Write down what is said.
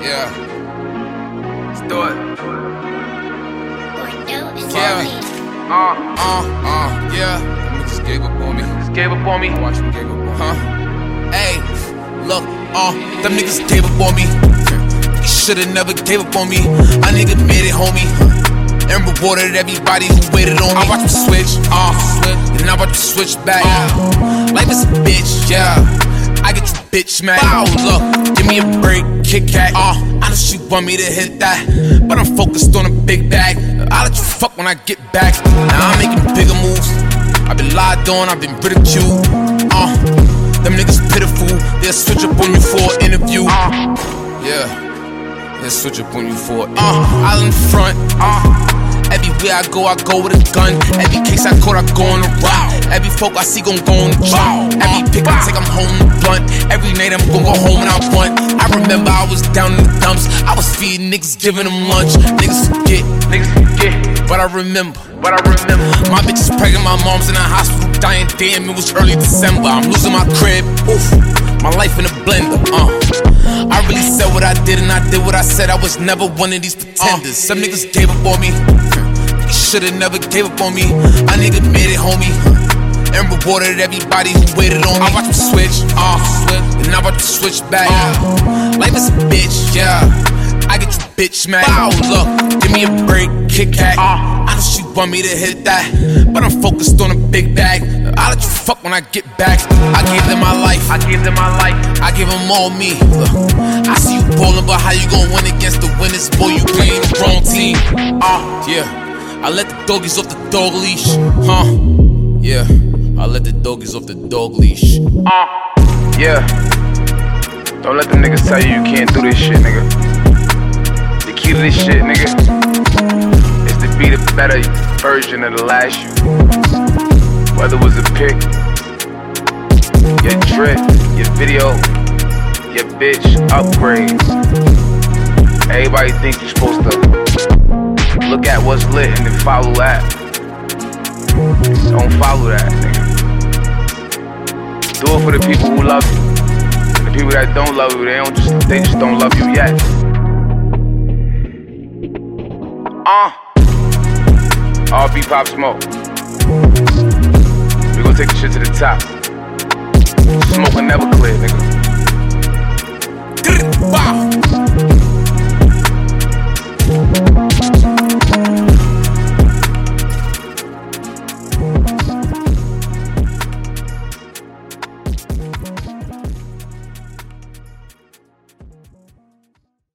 Yeah. Let's do it. Yeah. Uh, uh, uh, yeah. Them niggas gave up on me. Just gave up on me. Watch them gave up on me. Huh? Hey, look, uh, them niggas gave up on me. You shoulda never gave up on me. A nigga made it, homie. And rewarded everybody who waited on me. I watch them switch, uh, then I watch them switch back. Uh, life is a bitch, yeah. I get you bitch mad. Wow, look, give me a break, Kit Kat. Uh, I know she want me to hit that, but I'm focused on a big bag. I'll let you fuck when I get back. Now I'm making bigger moves. I've been lied on, I've been ridiculed. Uh, them niggas pitiful. They'll switch up on you for an interview. Uh, yeah, they'll switch up on you for. Uh, I'll in front. Uh, Everywhere I go, I go with a gun. Every case I caught, I go on a route. Every folk I see gon' go on the jump. Every pick I take, I'm home the blunt. Every night I'm gon' go home and I want. I remember I was down in the dumps. I was feeding niggas, giving them lunch. Niggas forget, Niggas forget, but I remember. but I remember. My bitch is pregnant, my mom's in the hospital dying. Damn, it was early December. I'm losing my crib. Oof, my life in a blender. Uh, I really said what I did and I did what I said. I was never one of these pretenders. Some niggas gave up on me. You shoulda never gave up on me. A nigga made it, homie. And rewarded everybody who waited on me. I watch them switch, uh, and I watch to switch back. Uh, life is a bitch, yeah. I get you bitch mad. Wow, look, give me a break, Kit Kat. Uh, I know she want me to hit that, but I'm focused on a big bag. I'll let you fuck when I get back. I gave them my life, I gave them my life. I give them all me. Look, I see you bowling, but how you gon' win against the winners? Boy, you playing the wrong team. Uh, yeah. I let the doggies off the dog leash. Huh? Yeah. I let the doggies off the dog leash. Uh, yeah. Don't let them niggas tell you you can't do this shit, nigga. The key to this shit, nigga, is to be the better version of the last you. Whether it was a pic, your drip, your video, your bitch upgrade. Everybody think you're supposed to look at what's lit and then follow that. Don't follow that, nigga. Do it for the people who love you. The people that don't love you, they don't just they just don't love you yet. Uh RB Pop Smoke. We gonna take the shit to the top. Smoke will never clear, nigga.